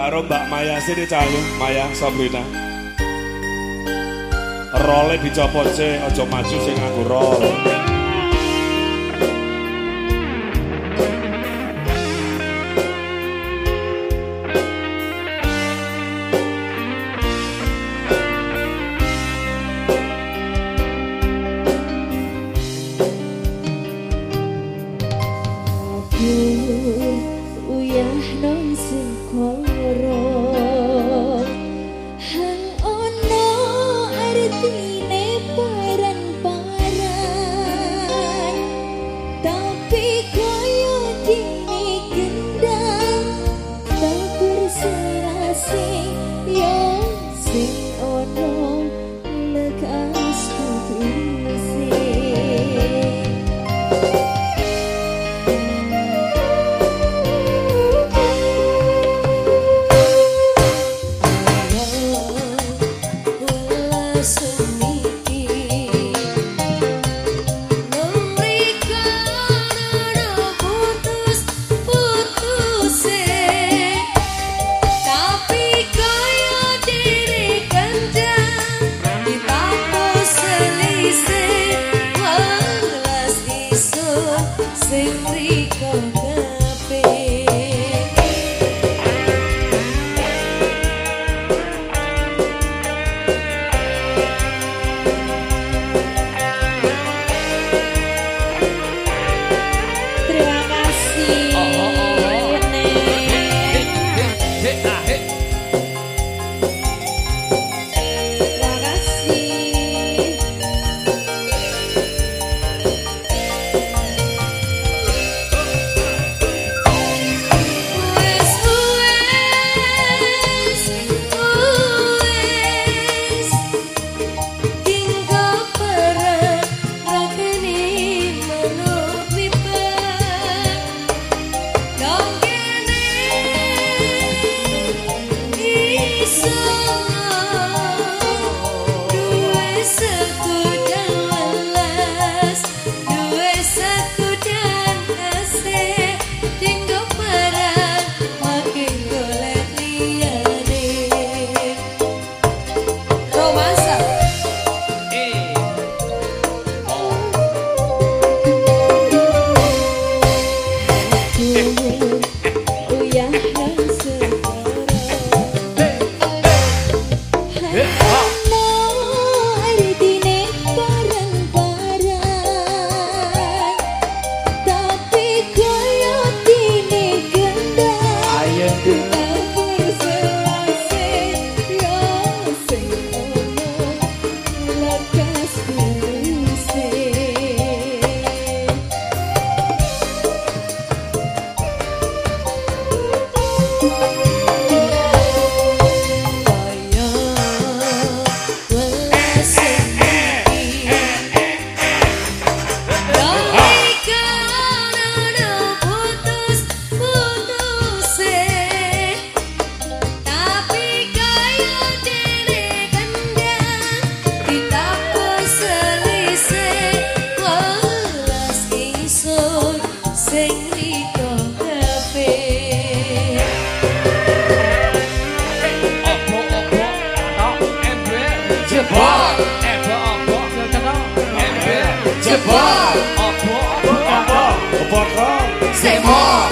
karo Mbak Maya sini calu Maya Sabrina. Role dicopot c. Ojo maju sing aku role. Aku uyah non sing Oh. Don't Depart. Depart. C'est mort.